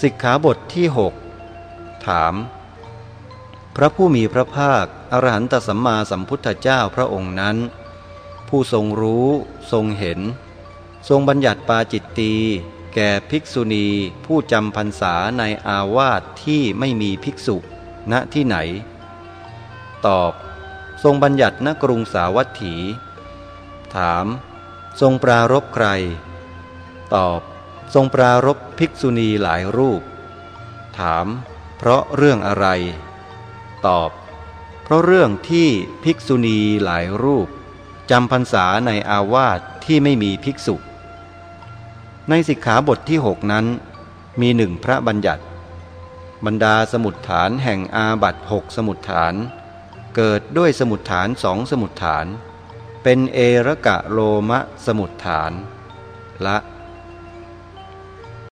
สิกขาบทที่หกถาม พระผู้มีพระภาค อรหันตสัมมาสัมพุทธเจ้าพระองค์นั้น ผู้ทรงรู้ทรงเห็น ทรงบัญญัติปาจิตตี แก่ภิกษุณีผู้จำพรรษาในอาวาสที่ไม่มีภิกษุณที่ไหน ตอบ ทรงบัญญัติณกรุงสาวัตถี ถาม ทรงปรารบใคร ตอบ ทรงปรารบภิกษุณีหลายรูป ถาม เพราะเรื่องอะไร ตอบ เพราะเรื่องที่ภิกษุณีหลายรูปจำพรรษาในอาวาสที่ไม่มีภิกษุ ในสิกขาบทที่หกนั้น มีหนึ่งพระบัญญัติ บรรดาสมุดฐานแห่งอาบัตหกสมุดฐาน เกิดด้วยสมุดฐานสองสมุดฐาน เป็นเอระกะโลมะสมุดฐาน ละ